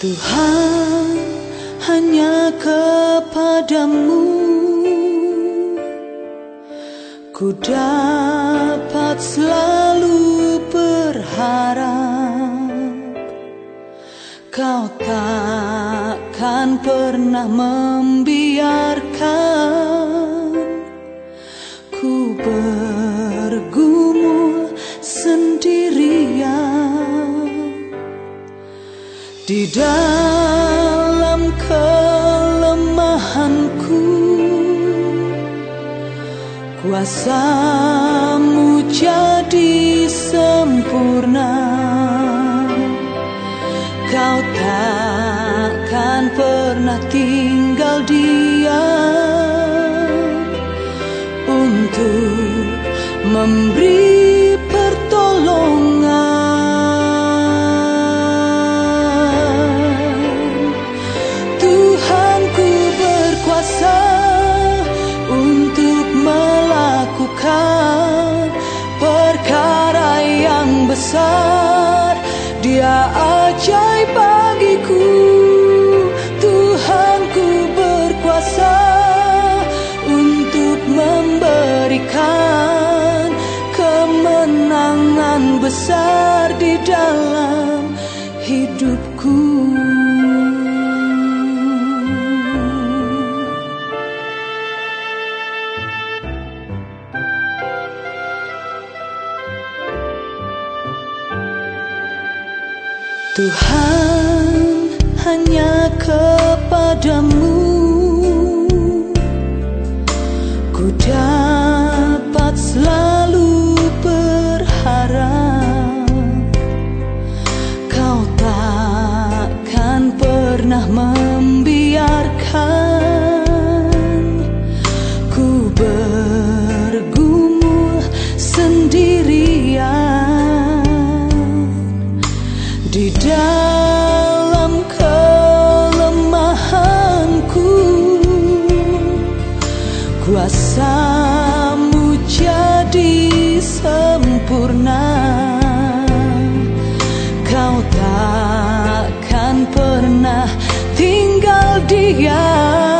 Tuhan hanya kepadamu. Ku dapat selalu berharap Kau takkan pernah membiarkan Di dalam kelemahanku. Kuasamu jadi sempurna. Kau takkan pernah tinggal diam besar. Dia ajaib bagiku Tuhanku berkuasa untuk memberikan kemenangan besar di dalam hidupku Tuhan hanya kepadamu. Ku dapat selalu berharap. Kau takkan pernah membiarkan Ku bergumul sendirian di dalam kelemahanku. Kuasamu jadi sempurna. Kau takkan pernah tinggal diam